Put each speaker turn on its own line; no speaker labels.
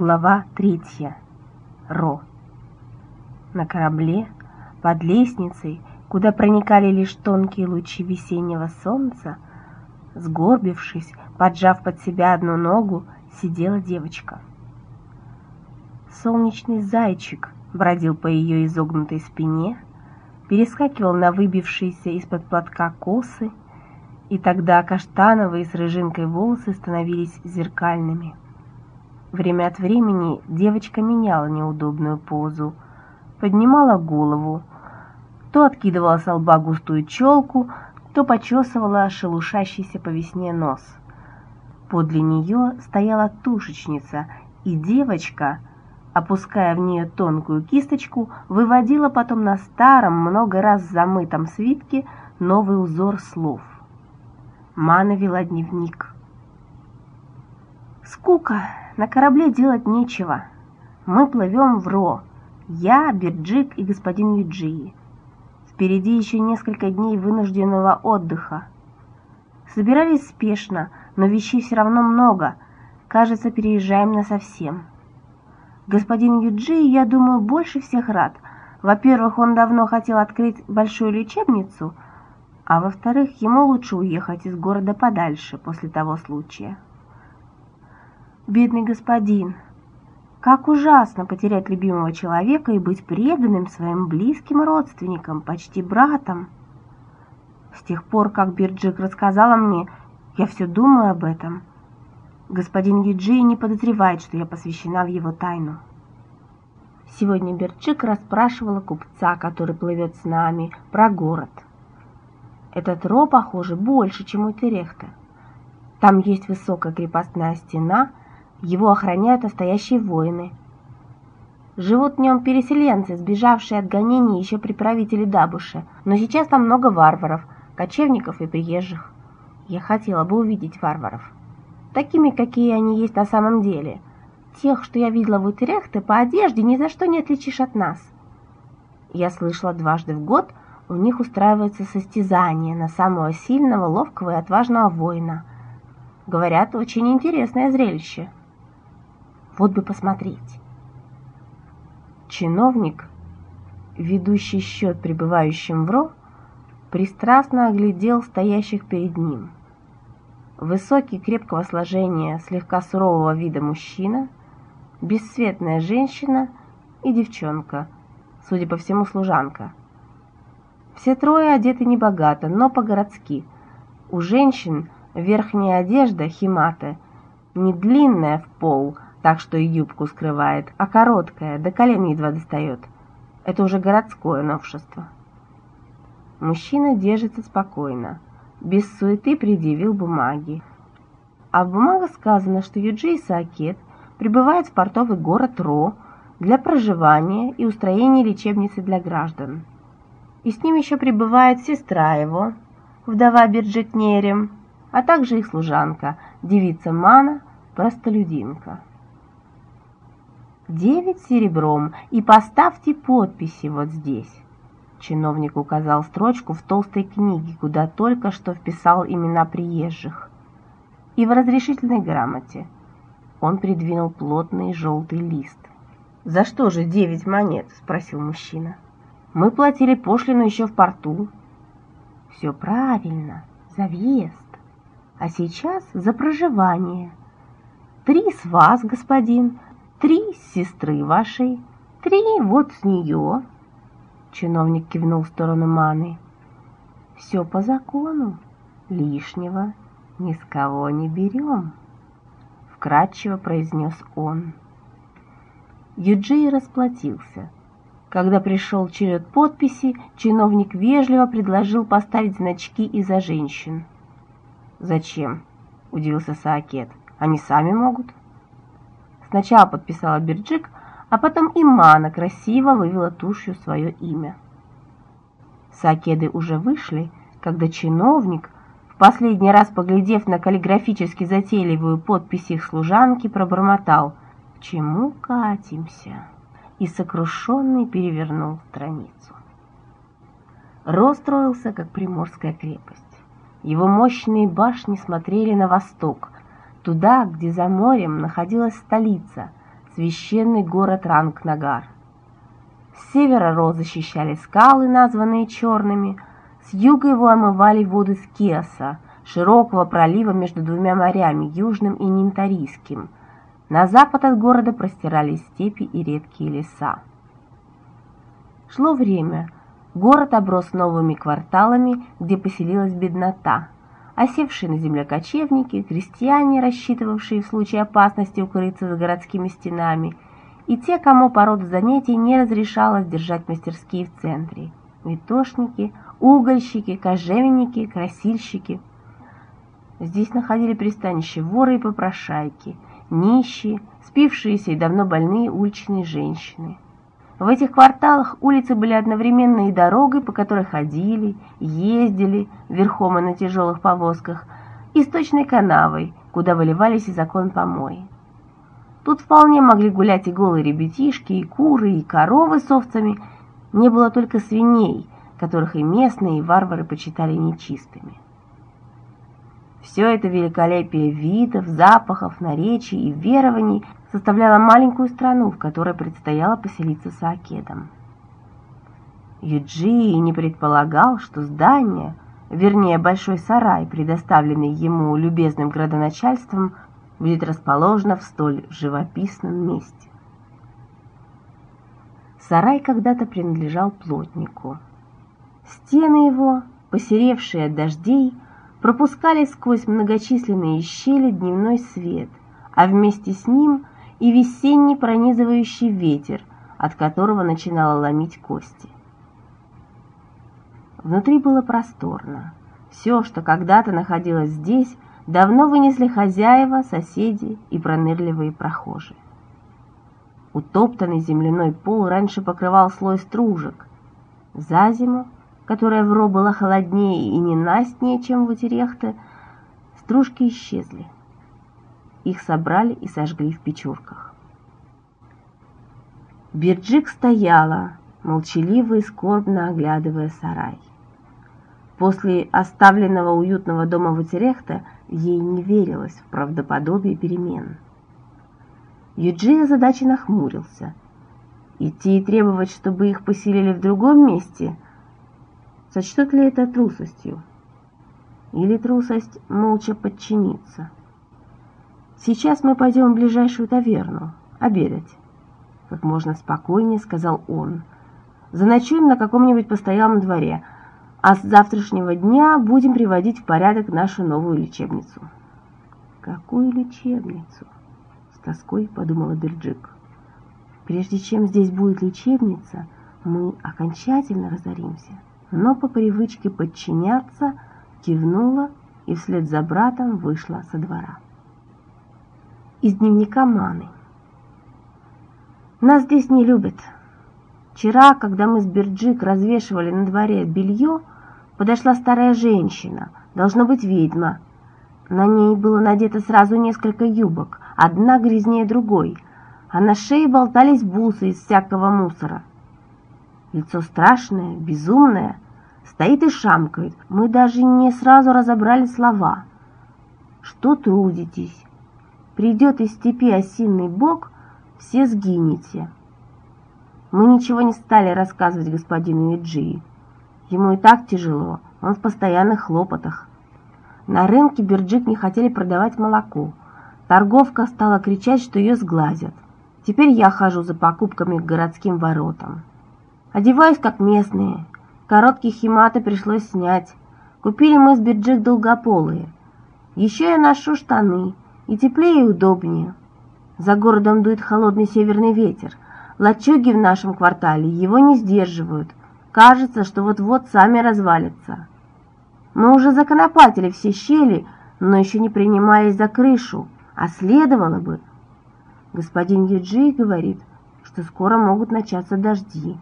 Глава третья. Ро. На корабле, под лестницей, куда проникали лишь тонкие лучи весеннего солнца, сгорбившись, поджав под себя одну ногу, сидела девочка. Солнечный зайчик бродил по ее изогнутой спине, перескакивал на выбившиеся из-под платка косы, и тогда каштановые с рыжинкой волосы становились зеркальными – Время от времени девочка меняла неудобную позу, поднимала голову, то откидывала с лба густую челку, то почесывала шелушащийся по весне нос. Подле нее стояла тушечница, и девочка, опуская в нее тонкую кисточку, выводила потом на старом, много раз замытом свитке новый узор слов. Мана вела дневник. «Скука!» На корабле делать нечего. Мы плывем в Ро. Я, Бирджик и господин Юджи. Впереди еще несколько дней вынужденного отдыха. Собирались спешно, но вещей все равно много. Кажется, переезжаем на совсем. Господин Юджи, я думаю, больше всех рад. Во-первых, он давно хотел открыть большую лечебницу, а во-вторых, ему лучше уехать из города подальше после того случая. Бедный господин, как ужасно потерять любимого человека и быть преданным своим близким родственникам, почти братом. С тех пор, как Бирджик рассказала мне, я все думаю об этом. Господин Юджи не подозревает, что я посвящена в его тайну. Сегодня Бирджик расспрашивала купца, который плывет с нами, про город. Этот ро, похоже, больше, чем у Терехта. Там есть высокая крепостная стена — его охраняют настоящие воины. Живут в нем переселенцы, сбежавшие от гонений еще при правителе Дабуше, но сейчас там много варваров, кочевников и приезжих. Я хотела бы увидеть варваров. Такими, какие они есть на самом деле. Тех, что я видела в Утерехте, по одежде ни за что не отличишь от нас. Я слышала, дважды в год у них устраивается состязание на самого сильного, ловкого и отважного воина. Говорят, очень интересное зрелище. Вот бы посмотреть. Чиновник, ведущий счет пребывающим в РО, пристрастно оглядел стоящих перед ним. Высокий, крепкого сложения, слегка сурового вида мужчина, бесцветная женщина и девчонка, судя по всему, служанка. Все трое одеты небогато, но по-городски. У женщин верхняя одежда, химаты, не длинная в пол, так что и юбку скрывает, а короткая, до колен едва достает. Это уже городское новшество. Мужчина держится спокойно, без суеты предъявил бумаги. А в бумагах сказано, что Юджи и Саакет прибывают в портовый город Ро для проживания и устроения лечебницы для граждан. И с ним еще прибывает сестра его, вдова Берджетнерем, а также их служанка, девица Мана, простолюдинка девять серебром и поставьте подписи вот здесь. Чиновник указал строчку в толстой книге, куда только что вписал имена приезжих. И в разрешительной грамоте. Он придвинул плотный желтый лист. «За что же девять монет?» – спросил мужчина. «Мы платили пошлину еще в порту». «Все правильно, за въезд. А сейчас за проживание. Три с вас, господин, Три сестры вашей, три вот с нее. Чиновник кивнул в сторону Маны. Все по закону, лишнего ни с кого не берем, вкратчиво произнес он. Юджи расплатился. Когда пришел черед подписи, чиновник вежливо предложил поставить значки и за женщин. «Зачем?» – удивился Саакет. «Они сами могут». Сначала подписала Бирджик, а потом и Мана красиво вывела тушью свое имя. Сакеды уже вышли, когда чиновник, в последний раз поглядев на каллиграфически затейливую подпись их служанки, пробормотал «К чему катимся?» и сокрушенный перевернул страницу. Ро строился, как приморская крепость. Его мощные башни смотрели на восток, туда, где за морем находилась столица, священный город Рангнагар. С севера Ро защищали скалы, названные черными, с юга его омывали воды Скеса, широкого пролива между двумя морями, Южным и Нинтарийским. На запад от города простирались степи и редкие леса. Шло время. Город оброс новыми кварталами, где поселилась беднота. Осевшие на земле кочевники, крестьяне, рассчитывавшие в случае опасности укрыться за городскими стенами, и те, кому по роду занятий не разрешалось держать мастерские в центре. Витошники, угольщики, кожевенники, красильщики. Здесь находили пристанище воры и попрошайки, нищие, спившиеся и давно больные уличные женщины. В этих кварталах улицы были одновременно и дорогой, по которой ходили, ездили верхом и на тяжелых повозках, и сточной канавой, куда выливались из окон помои. Тут вполне могли гулять и голые ребятишки, и куры, и коровы с овцами. Не было только свиней, которых и местные, и варвары почитали нечистыми. Все это великолепие видов, запахов, наречий и верований составляло маленькую страну, в которой предстояло поселиться Саакедом. Юджи не предполагал, что здание, вернее большой сарай, предоставленный ему любезным градоначальством, будет расположено в столь живописном месте. Сарай когда-то принадлежал плотнику. Стены его, посеревшие от дождей, пропускали сквозь многочисленные щели дневной свет, а вместе с ним и весенний пронизывающий ветер, от которого начинало ломить кости. Внутри было просторно. Все, что когда-то находилось здесь, давно вынесли хозяева, соседи и пронырливые прохожие. Утоптанный земляной пол раньше покрывал слой стружек. За зиму которая в Ро была холоднее и ненастнее, чем в Утерехте, стружки исчезли. Их собрали и сожгли в печурках. Бирджик стояла, молчаливо и скорбно оглядывая сарай. После оставленного уютного дома в Утерехте ей не верилось в правдоподобие перемен. Юджи озадаченно нахмурился. Идти и требовать, чтобы их поселили в другом месте – Сочтут ли это трусостью? Или трусость молча подчиниться? Сейчас мы пойдем в ближайшую таверну обедать. Как можно спокойнее сказал он. Заночуем на каком-нибудь постоялом дворе, а с завтрашнего дня будем приводить в порядок нашу новую лечебницу. Какую лечебницу? С тоской подумала Берджик. Прежде чем здесь будет лечебница, мы окончательно разоримся но по привычке подчиняться кивнула и вслед за братом вышла со двора. Из дневника Маны. Нас здесь не любят. Вчера, когда мы с Берджик развешивали на дворе белье, подошла старая женщина, должно быть ведьма. На ней было надето сразу несколько юбок, одна грязнее другой, а на шее болтались бусы из всякого мусора. Лицо страшное, безумное, стоит и шамкает. Мы даже не сразу разобрали слова. Что трудитесь? Придет из степи осинный бог, все сгинете. Мы ничего не стали рассказывать господину Иджии. Ему и так тяжело, он в постоянных хлопотах. На рынке Бирджик не хотели продавать молоко. Торговка стала кричать, что ее сглазят. Теперь я хожу за покупками к городским воротам. Одеваюсь как местные. Короткие химаты пришлось снять. Купили мы с Биджик долгополые. Еще я ношу штаны, и теплее и удобнее. За городом дует холодный северный ветер. Лачуги в нашем квартале его не сдерживают. Кажется, что вот-вот сами развалятся. Мы уже законопатили все щели, но еще не принимались за крышу, а следовало бы. Господин Юджи говорит, что скоро могут начаться дожди.